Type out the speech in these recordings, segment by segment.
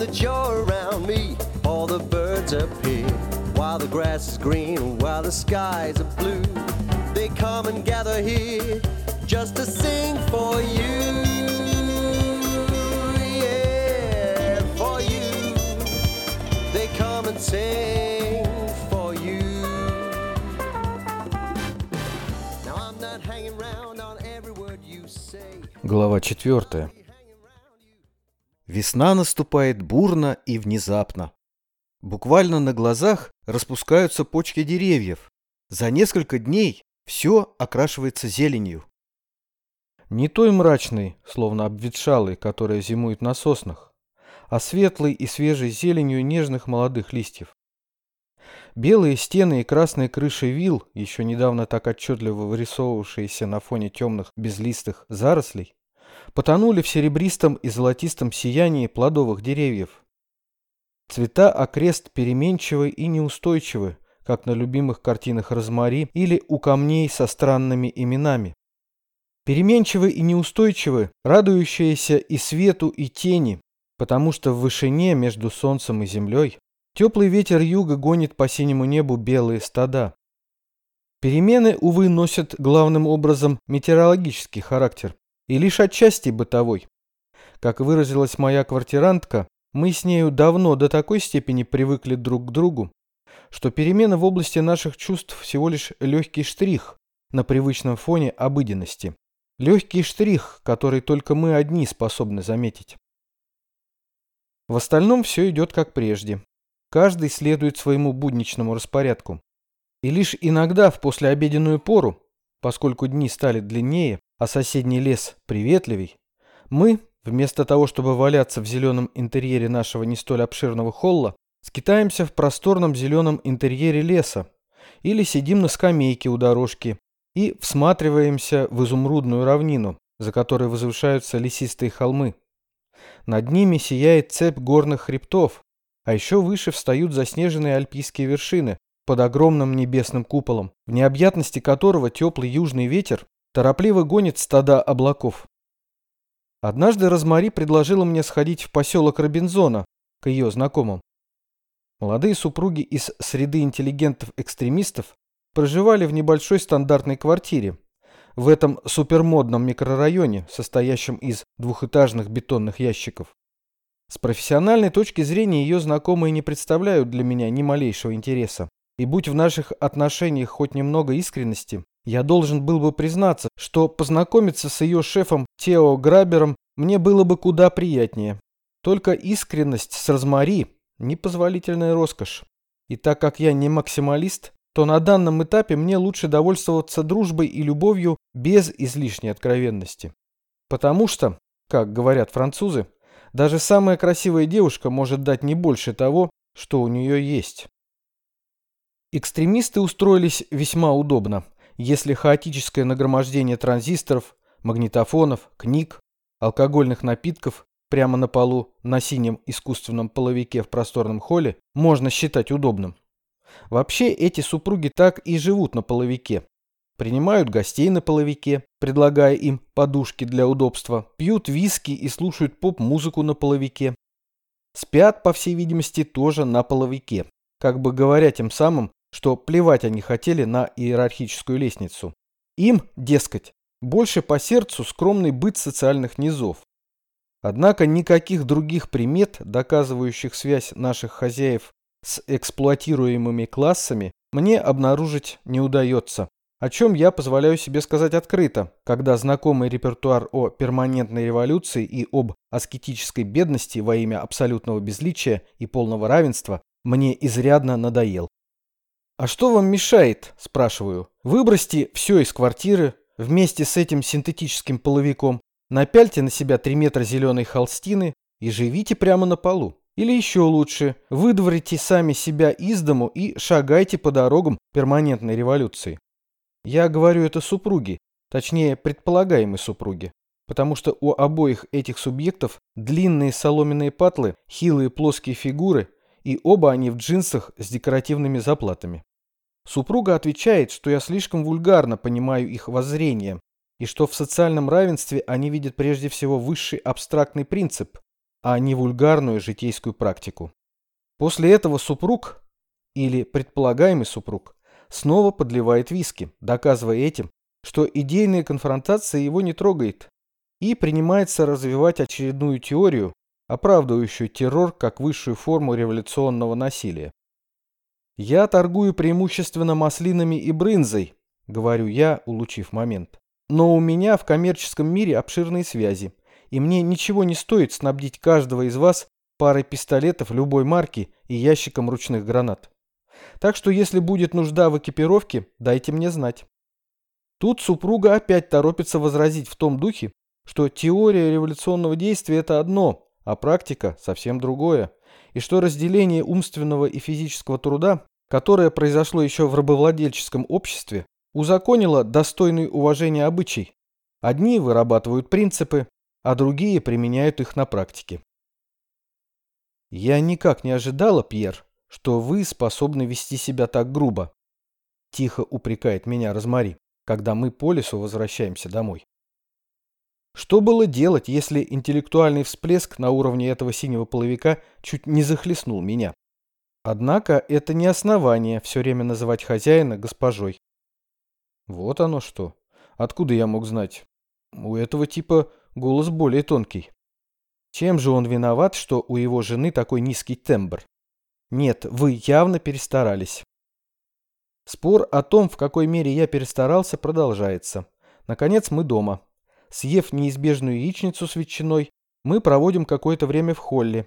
that you're around me, all the birds appear. While the grass is green, while the skies are blue, they come and gather here just to sing for you. Yeah, for you. They come and sing for you. Now I'm not hanging round on every word you say. Глава 4. Весна наступает бурно и внезапно. Буквально на глазах распускаются почки деревьев. За несколько дней все окрашивается зеленью. Не той мрачной, словно обветшалой, которая зимует на соснах, а светлой и свежей зеленью нежных молодых листьев. Белые стены и красные крыши вил, еще недавно так отчетливо вырисовывавшиеся на фоне темных безлистых зарослей, потонули в серебристом и золотистом сиянии плодовых деревьев. Цвета окрест переменчивы и неустойчивы, как на любимых картинах Розмари или у камней со странными именами. Переменчивы и неустойчивы, радующиеся и свету, и тени, потому что в вышине между солнцем и землей теплый ветер юга гонит по синему небу белые стада. Перемены, увы, носят главным образом метеорологический характер и лишь отчасти бытовой. Как выразилась моя квартирантка, мы с нею давно до такой степени привыкли друг к другу, что перемены в области наших чувств всего лишь легкий штрих на привычном фоне обыденности. Легкий штрих, который только мы одни способны заметить. В остальном все идет как прежде. Каждый следует своему будничному распорядку. И лишь иногда в послеобеденную пору, поскольку дни стали длиннее, а соседний лес приветливей, мы, вместо того, чтобы валяться в зеленом интерьере нашего не столь обширного холла, скитаемся в просторном зеленом интерьере леса или сидим на скамейке у дорожки и всматриваемся в изумрудную равнину, за которой возвышаются лесистые холмы. Над ними сияет цепь горных хребтов, а еще выше встают заснеженные альпийские вершины под огромным небесным куполом, в необъятности которого теплый южный ветер торопливо гонит стада облаков. Однажды Розмари предложила мне сходить в поселок Робинзона к ее знакомым. Молодые супруги из среды интеллигентов-экстремистов проживали в небольшой стандартной квартире, в этом супермодном микрорайоне, состоящем из двухэтажных бетонных ящиков. С профессиональной точки зрения ее знакомые не представляют для меня ни малейшего интереса. И будь в наших отношениях хоть немного искренности, я должен был бы признаться, что познакомиться с ее шефом Тео Грабером мне было бы куда приятнее. Только искренность с Розмари – непозволительная роскошь. И так как я не максималист, то на данном этапе мне лучше довольствоваться дружбой и любовью без излишней откровенности. Потому что, как говорят французы, даже самая красивая девушка может дать не больше того, что у нее есть. Экстремисты устроились весьма удобно, если хаотическое нагромождение транзисторов, магнитофонов, книг, алкогольных напитков прямо на полу на синем искусственном половике в просторном холле можно считать удобным. Вообще эти супруги так и живут на половике. Принимают гостей на половике, предлагая им подушки для удобства, пьют виски и слушают поп-музыку на половике. Спят, по всей видимости, тоже на половике, как бы говоря тем самым, что плевать они хотели на иерархическую лестницу. Им, дескать, больше по сердцу скромный быт социальных низов. Однако никаких других примет, доказывающих связь наших хозяев с эксплуатируемыми классами мне обнаружить не удается, о чем я позволяю себе сказать открыто, когда знакомый репертуар о перманентной революции и об аскетической бедности во имя абсолютного безличия и полного равенства мне изрядно надоел. «А что вам мешает?» – спрашиваю. «Выбросьте все из квартиры вместе с этим синтетическим половиком, напяльте на себя три метра зеленой холстины и живите прямо на полу. Или еще лучше, выдворите сами себя из дому и шагайте по дорогам перманентной революции. Я говорю это супруге, точнее предполагаемой супруге, потому что у обоих этих субъектов длинные соломенные патлы, хилые плоские фигуры, и оба они в джинсах с декоративными заплатами. Супруга отвечает, что я слишком вульгарно понимаю их воззрение, и что в социальном равенстве они видят прежде всего высший абстрактный принцип, а не вульгарную житейскую практику. После этого супруг, или предполагаемый супруг, снова подливает виски, доказывая этим, что идейная конфронтация его не трогает, и принимается развивать очередную теорию, оправдывающую террор как высшую форму революционного насилия. «Я торгую преимущественно маслинами и брынзой», — говорю я, улучив момент. «Но у меня в коммерческом мире обширные связи, и мне ничего не стоит снабдить каждого из вас парой пистолетов любой марки и ящиком ручных гранат. Так что если будет нужда в экипировке, дайте мне знать». Тут супруга опять торопится возразить в том духе, что теория революционного действия – это одно, а практика – совсем другое, и что разделение умственного и физического труда, которое произошло еще в рабовладельческом обществе, узаконило достойный уважения обычай. Одни вырабатывают принципы, а другие применяют их на практике. Я никак не ожидала, Пьер, что вы способны вести себя так грубо. Тихо упрекает меня Розмари когда мы по лесу возвращаемся домой. Что было делать, если интеллектуальный всплеск на уровне этого синего половика чуть не захлестнул меня? Однако это не основание все время называть хозяина госпожой. Вот оно что. Откуда я мог знать? У этого типа голос более тонкий. Чем же он виноват, что у его жены такой низкий тембр? Нет, вы явно перестарались. Спор о том, в какой мере я перестарался, продолжается. Наконец мы дома. Съев неизбежную яичницу с ветчиной, мы проводим какое-то время в холле.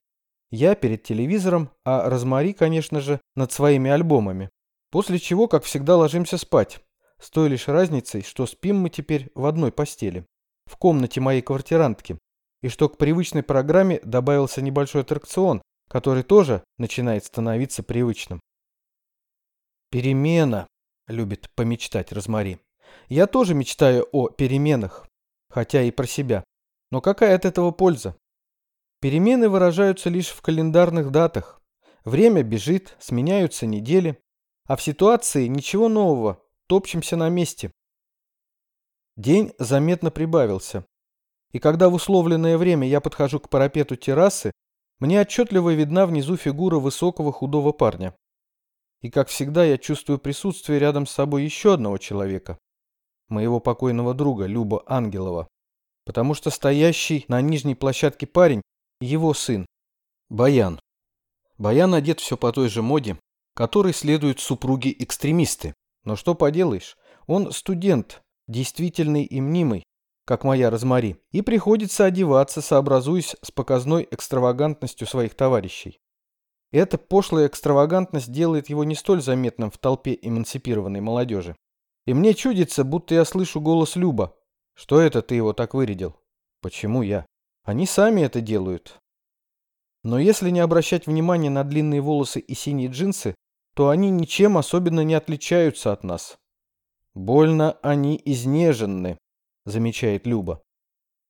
Я перед телевизором, а Розмари, конечно же, над своими альбомами. После чего, как всегда, ложимся спать. С той лишь разницей, что спим мы теперь в одной постели. В комнате моей квартирантки. И что к привычной программе добавился небольшой аттракцион, который тоже начинает становиться привычным. Перемена, любит помечтать Розмари. Я тоже мечтаю о переменах, хотя и про себя. Но какая от этого польза? Перемены выражаются лишь в календарных датах. Время бежит, сменяются недели, а в ситуации ничего нового, топчемся на месте. День заметно прибавился. И когда в условленное время я подхожу к парапету террасы, мне отчетливо видна внизу фигура высокого худого парня. И, как всегда, я чувствую присутствие рядом с собой еще одного человека. Моего покойного друга, Люба Ангелова. Потому что стоящий на нижней площадке парень – его сын. Баян. Баян одет все по той же моде, которой следуют супруги-экстремисты. Но что поделаешь, он студент, действительный и мнимый, как моя Розмари, и приходится одеваться, сообразуясь с показной экстравагантностью своих товарищей. Эта пошлая экстравагантность делает его не столь заметным в толпе эмансипированной молодежи. И мне чудится, будто я слышу голос Люба. Что это ты его так вырядил? Почему я? Они сами это делают. Но если не обращать внимания на длинные волосы и синие джинсы, то они ничем особенно не отличаются от нас. Больно они изнеженны, замечает Люба.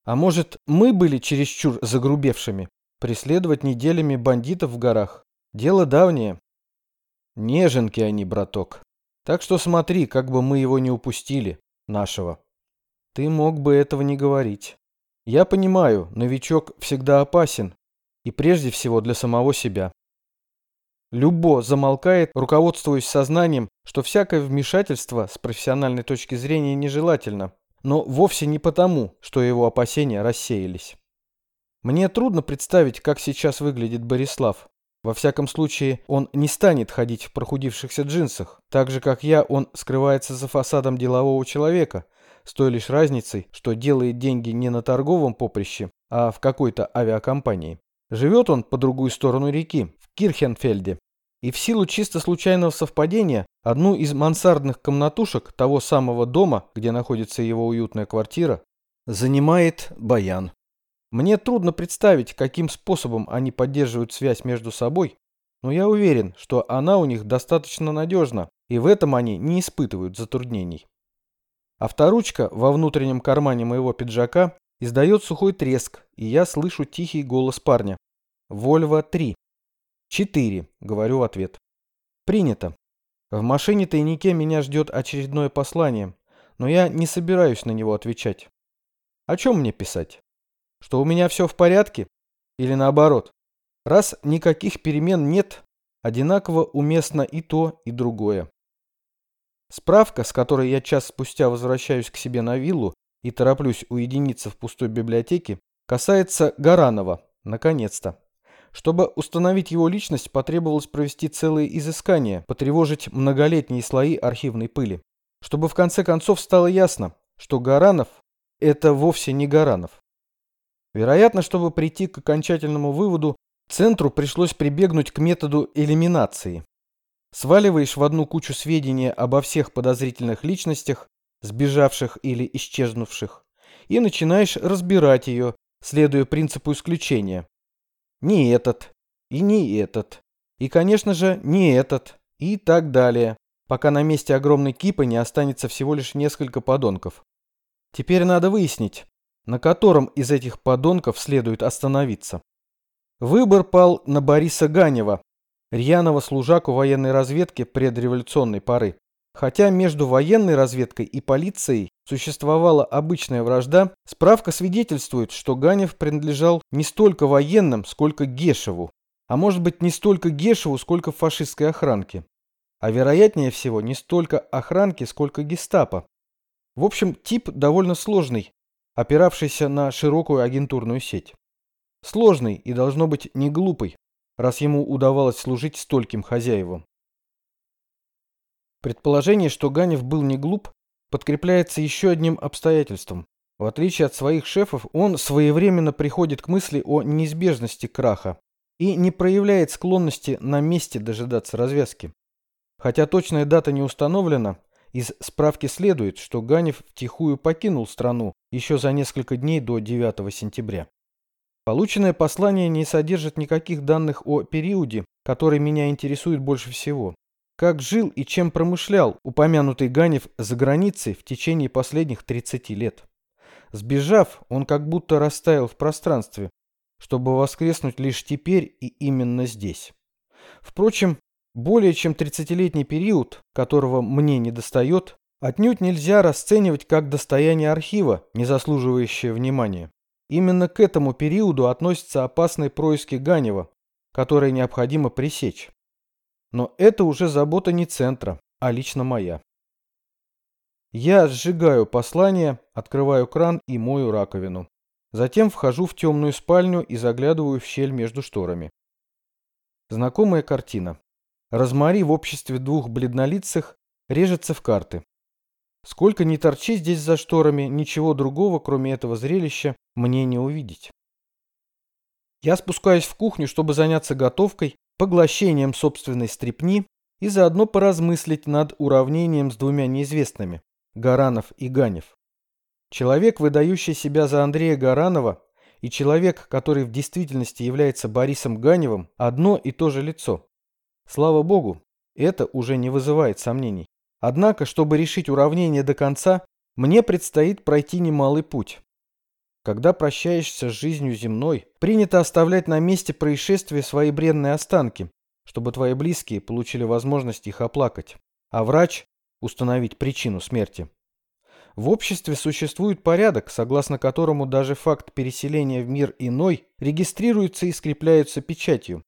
А может, мы были чересчур загрубевшими? Преследовать неделями бандитов в горах? Дело давнее. Неженки они, браток. Так что смотри, как бы мы его не упустили, нашего. Ты мог бы этого не говорить. Я понимаю, новичок всегда опасен. И прежде всего для самого себя. Любо замолкает, руководствуясь сознанием, что всякое вмешательство с профессиональной точки зрения нежелательно, но вовсе не потому, что его опасения рассеялись. Мне трудно представить, как сейчас выглядит Борислав. Во всяком случае, он не станет ходить в прохудившихся джинсах. Так же, как я, он скрывается за фасадом делового человека, с той лишь разницей, что делает деньги не на торговом поприще, а в какой-то авиакомпании. Живет он по другую сторону реки, в Кирхенфельде. И в силу чисто случайного совпадения, одну из мансардных комнатушек того самого дома, где находится его уютная квартира, занимает Баян. Мне трудно представить, каким способом они поддерживают связь между собой, но я уверен, что она у них достаточно надежна, и в этом они не испытывают затруднений. Авторучка во внутреннем кармане моего пиджака издает сухой треск, и я слышу тихий голос парня. «Вольво 3». «Четыре», — говорю в ответ. «Принято. В машине-тайнике меня ждет очередное послание, но я не собираюсь на него отвечать. О чем мне писать? Что у меня все в порядке? Или наоборот? Раз никаких перемен нет, одинаково уместно и то, и другое. Справка, с которой я час спустя возвращаюсь к себе на виллу и тороплюсь уединиться в пустой библиотеке, касается Гаранова, наконец-то. Чтобы установить его личность, потребовалось провести целые изыскания, потревожить многолетние слои архивной пыли. Чтобы в конце концов стало ясно, что Гаранов – это вовсе не Гаранов. Вероятно, чтобы прийти к окончательному выводу, центру пришлось прибегнуть к методу элиминации. Сваливаешь в одну кучу сведения обо всех подозрительных личностях, сбежавших или исчезнувших, и начинаешь разбирать ее, следуя принципу исключения. Не этот, и не этот, и, конечно же, не этот, и так далее, пока на месте огромной кипы не останется всего лишь несколько подонков. Теперь надо выяснить, на котором из этих подонков следует остановиться. Выбор пал на Бориса Ганева, рьяного служаку военной разведки предреволюционной поры. Хотя между военной разведкой и полицией существовала обычная вражда, справка свидетельствует, что Ганев принадлежал не столько военным, сколько Гешеву, а может быть не столько Гешеву, сколько фашистской охранке. А вероятнее всего не столько охранки, сколько гестапо. В общем, тип довольно сложный, опиравшийся на широкую агентурную сеть. Сложный и должно быть не глупый, раз ему удавалось служить стольким хозяевам. Предположение, что Ганев был не глуп, подкрепляется еще одним обстоятельством. В отличие от своих шефов, он своевременно приходит к мысли о неизбежности краха и не проявляет склонности на месте дожидаться развязки. Хотя точная дата не установлена, из справки следует, что Ганев втихую покинул страну еще за несколько дней до 9 сентября. Полученное послание не содержит никаких данных о периоде, который меня интересует больше всего. Как жил и чем промышлял упомянутый Ганев за границей в течение последних 30 лет. Сбежав, он как будто растаял в пространстве, чтобы воскреснуть лишь теперь и именно здесь. Впрочем, более чем 30-летний период, которого мне не достает, отнюдь нельзя расценивать как достояние архива, не заслуживающее внимания. Именно к этому периоду относятся опасные происки Ганева, которые необходимо пресечь. Но это уже забота не центра, а лично моя. Я сжигаю послание, открываю кран и мою раковину. Затем вхожу в темную спальню и заглядываю в щель между шторами. Знакомая картина. Розмари в обществе двух бледнолицых режется в карты. Сколько ни торчи здесь за шторами, ничего другого, кроме этого зрелища, мне не увидеть. Я спускаюсь в кухню, чтобы заняться готовкой, поглощением собственной стрепни и заодно поразмыслить над уравнением с двумя неизвестными – Гаранов и Ганев. Человек, выдающий себя за Андрея Гаранова, и человек, который в действительности является Борисом Ганевым, одно и то же лицо. Слава богу, это уже не вызывает сомнений. Однако, чтобы решить уравнение до конца, мне предстоит пройти немалый путь. Когда прощаешься с жизнью земной, принято оставлять на месте происшествия свои бренные останки, чтобы твои близкие получили возможность их оплакать, а врач – установить причину смерти. В обществе существует порядок, согласно которому даже факт переселения в мир иной регистрируется и скрепляется печатью.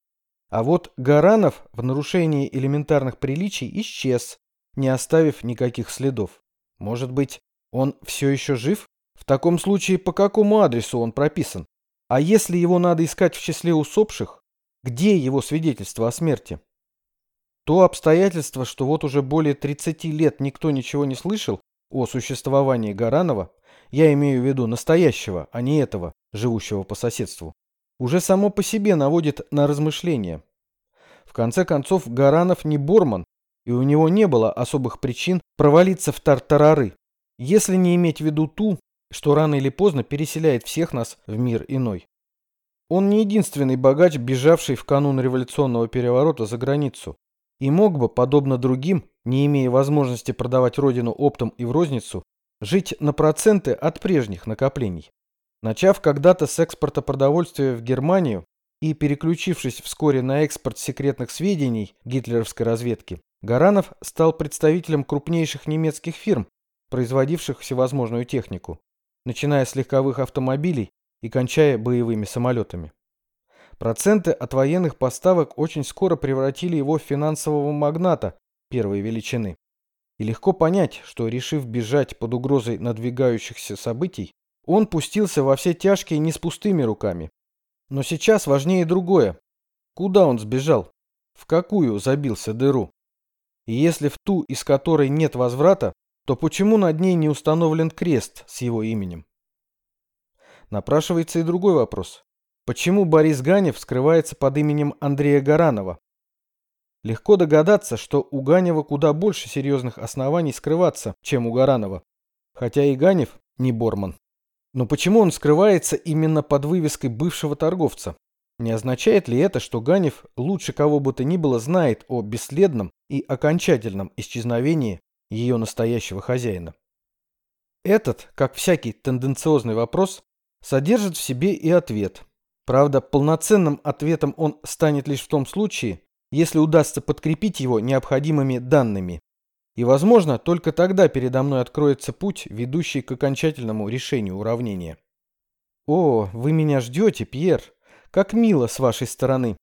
А вот Гаранов в нарушении элементарных приличий исчез, не оставив никаких следов. Может быть, он все еще жив? В таком случае, по какому адресу он прописан? А если его надо искать в числе усопших, где его свидетельство о смерти? То обстоятельство, что вот уже более 30 лет никто ничего не слышал о существовании Гаранова, я имею в виду настоящего, а не этого, живущего по соседству, уже само по себе наводит на размышления. В конце концов, Гаранов не Борман, и у него не было особых причин провалиться в тартарары, если не иметь в виду ту, что рано или поздно переселяет всех нас в мир иной. Он не единственный богач, бежавший в канун революционного переворота за границу, и мог бы, подобно другим, не имея возможности продавать родину оптом и в розницу, жить на проценты от прежних накоплений. Начав когда-то с экспорта продовольствия в Германию и переключившись вскоре на экспорт секретных сведений гитлеровской разведки, Гаранов стал представителем крупнейших немецких фирм, производивших всевозможную технику, начиная с легковых автомобилей и кончая боевыми самолетами. Проценты от военных поставок очень скоро превратили его в финансового магната первой величины. И легко понять, что, решив бежать под угрозой надвигающихся событий, он пустился во все тяжкие не с пустыми руками. Но сейчас важнее другое. Куда он сбежал? В какую забился дыру? И если в ту, из которой нет возврата, то почему над ней не установлен крест с его именем? Напрашивается и другой вопрос. Почему Борис Ганев скрывается под именем Андрея Гаранова? Легко догадаться, что у Ганева куда больше серьезных оснований скрываться, чем у Гаранова. Хотя и Ганев не Борман. Но почему он скрывается именно под вывеской бывшего торговца? Не означает ли это, что Ганев лучше кого бы то ни было знает о бесследном и окончательном исчезновении ее настоящего хозяина? Этот, как всякий тенденциозный вопрос, содержит в себе и ответ. Правда, полноценным ответом он станет лишь в том случае, если удастся подкрепить его необходимыми данными. И, возможно, только тогда передо мной откроется путь, ведущий к окончательному решению уравнения. «О, вы меня ждете, Пьер! Как мило с вашей стороны!»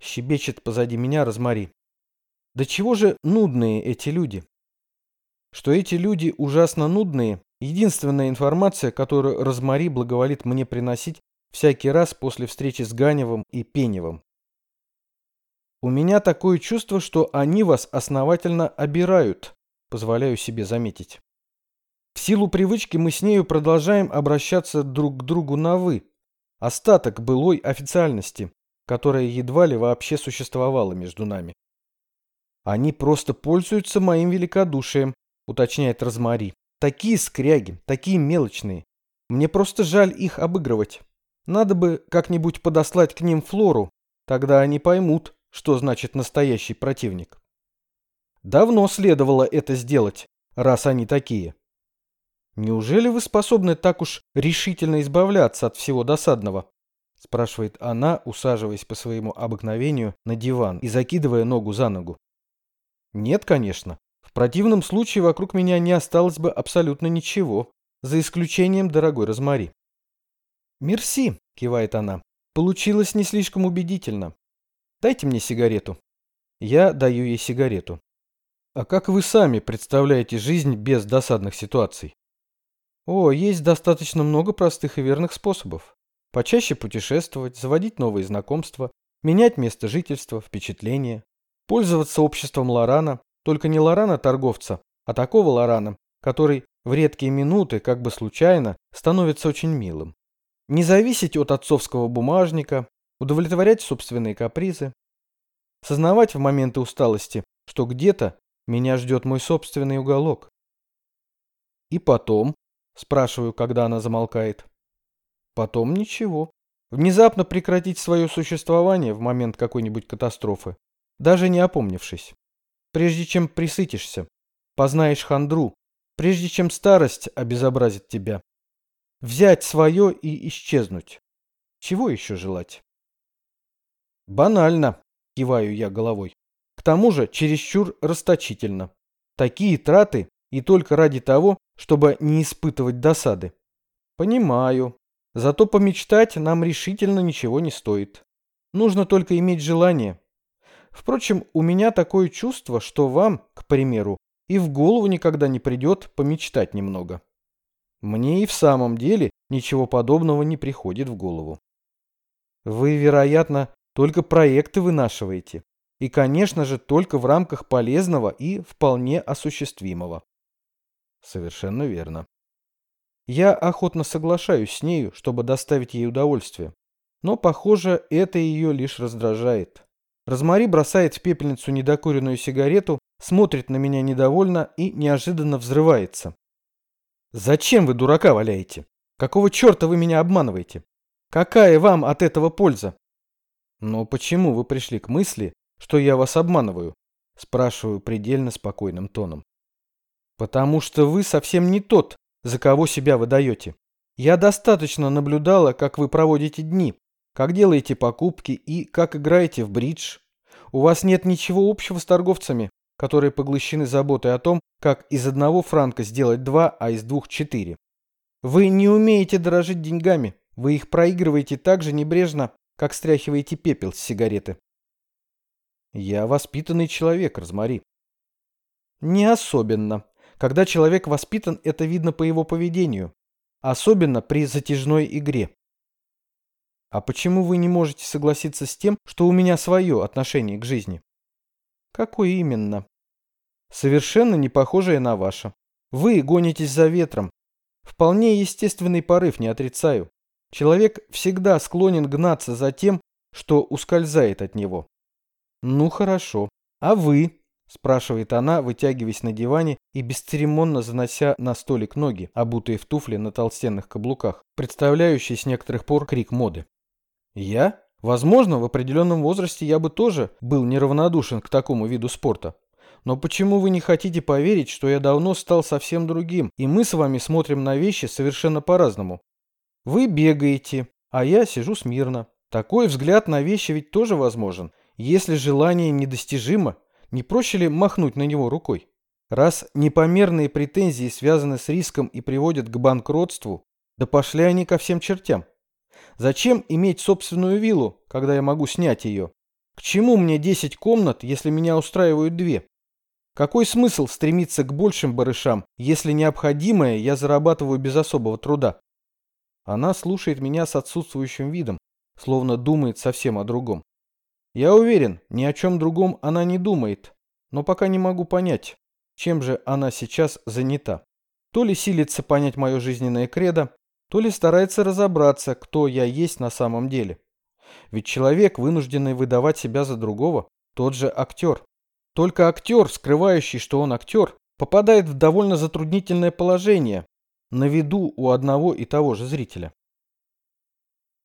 Щебечет позади меня Розмари. «Да чего же нудные эти люди?» Что эти люди ужасно нудные, единственная информация, которую Розмари благоволит мне приносить всякий раз после встречи с Ганевым и Пеневым. У меня такое чувство, что они вас основательно обирают, позволяю себе заметить. В силу привычки мы с нею продолжаем обращаться друг к другу на «вы». Остаток былой официальности, которая едва ли вообще существовала между нами. Они просто пользуются моим великодушием, уточняет Розмари. Такие скряги, такие мелочные. Мне просто жаль их обыгрывать. Надо бы как-нибудь подослать к ним Флору, тогда они поймут, что значит настоящий противник. Давно следовало это сделать, раз они такие. Неужели вы способны так уж решительно избавляться от всего досадного? спрашивает она, усаживаясь по своему обыкновению на диван и закидывая ногу за ногу. Нет, конечно. В противном случае вокруг меня не осталось бы абсолютно ничего, за исключением дорогой Розмари. «Мерси», — кивает она. «Получилось не слишком убедительно. Дайте мне сигарету». Я даю ей сигарету. «А как вы сами представляете жизнь без досадных ситуаций?» «О, есть достаточно много простых и верных способов. Почаще путешествовать, заводить новые знакомства, менять место жительства, впечатления, пользоваться обществом Лорана, только не Лорана-торговца, а такого Лорана, который в редкие минуты, как бы случайно, становится очень милым. Не зависеть от отцовского бумажника, удовлетворять собственные капризы. Сознавать в моменты усталости, что где-то меня ждет мой собственный уголок. И потом, спрашиваю, когда она замолкает. Потом ничего. Внезапно прекратить свое существование в момент какой-нибудь катастрофы, даже не опомнившись. Прежде чем присытишься, познаешь хандру, прежде чем старость обезобразит тебя. Взять свое и исчезнуть. Чего еще желать? Банально, киваю я головой. Тому же чересчур расточительно. Такие траты и только ради того, чтобы не испытывать досады. Понимаю. Зато помечтать нам решительно ничего не стоит. Нужно только иметь желание. Впрочем, у меня такое чувство, что вам, к примеру, и в голову никогда не придет помечтать немного. Мне и в самом деле ничего подобного не приходит в голову. Вы, вероятно, только проекты вынашиваете. И, конечно же, только в рамках полезного и вполне осуществимого. Совершенно верно. Я охотно соглашаюсь с нею, чтобы доставить ей удовольствие. Но, похоже, это ее лишь раздражает. Розмари бросает в пепельницу недокуренную сигарету, смотрит на меня недовольно и неожиданно взрывается. Зачем вы дурака валяете? Какого черта вы меня обманываете? Какая вам от этого польза? Но почему вы пришли к мысли, что я вас обманываю? Спрашиваю предельно спокойным тоном. Потому что вы совсем не тот, за кого себя выдаете. Я достаточно наблюдала, как вы проводите дни, как делаете покупки и как играете в бридж. У вас нет ничего общего с торговцами, которые поглощены заботой о том, как из одного франка сделать два, а из двух четыре. Вы не умеете дорожить деньгами, вы их проигрываете так же небрежно, как стряхиваете пепел с сигареты. Я воспитанный человек, Розмари. Не особенно. Когда человек воспитан, это видно по его поведению. Особенно при затяжной игре. А почему вы не можете согласиться с тем, что у меня свое отношение к жизни? Какое именно? Совершенно не похожее на ваше. Вы гонитесь за ветром. Вполне естественный порыв, не отрицаю. Человек всегда склонен гнаться за тем, что ускользает от него. Ну хорошо. А вы? спрашивает она, вытягиваясь на диване и бесцеремонно занося на столик ноги, обутые в туфли на толстенных каблуках, представляющие с некоторых пор крик моды. Я? Возможно, в определенном возрасте я бы тоже был неравнодушен к такому виду спорта. Но почему вы не хотите поверить, что я давно стал совсем другим, и мы с вами смотрим на вещи совершенно по-разному? Вы бегаете, а я сижу смирно. Такой взгляд на вещи ведь тоже возможен. Если желание недостижимо, не проще ли махнуть на него рукой? Раз непомерные претензии связаны с риском и приводят к банкротству, да пошли они ко всем чертям. Зачем иметь собственную виллу, когда я могу снять ее? К чему мне 10 комнат, если меня устраивают две? Какой смысл стремиться к большим барышам, если необходимое я зарабатываю без особого труда? Она слушает меня с отсутствующим видом, словно думает совсем о другом. Я уверен, ни о чем другом она не думает, но пока не могу понять, чем же она сейчас занята. То ли силится понять мое жизненное кредо, то ли старается разобраться, кто я есть на самом деле. Ведь человек, вынужденный выдавать себя за другого, тот же актер. Только актер, скрывающий, что он актер, попадает в довольно затруднительное положение на виду у одного и того же зрителя.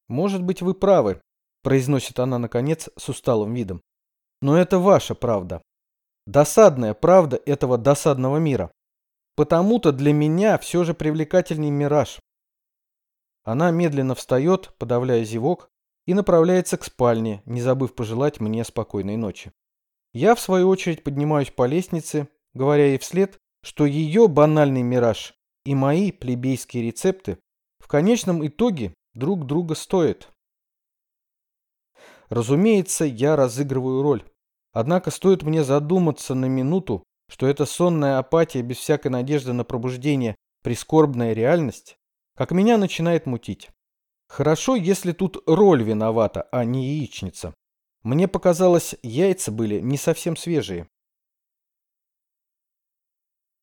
Может быть, вы правы, произносит она, наконец, с усталым видом. Но это ваша правда. Досадная правда этого досадного мира. Потому-то для меня все же привлекательней мираж. Она медленно встает, подавляя зевок, и направляется к спальне, не забыв пожелать мне спокойной ночи. Я, в свою очередь, поднимаюсь по лестнице, говоря ей вслед, что ее банальный мираж и мои плебейские рецепты в конечном итоге друг друга стоят. Разумеется, я разыгрываю роль. Однако стоит мне задуматься на минуту, что эта сонная апатия без всякой надежды на пробуждение прискорбная реальность, как меня начинает мутить. Хорошо, если тут роль виновата, а не яичница. Мне показалось, яйца были не совсем свежие.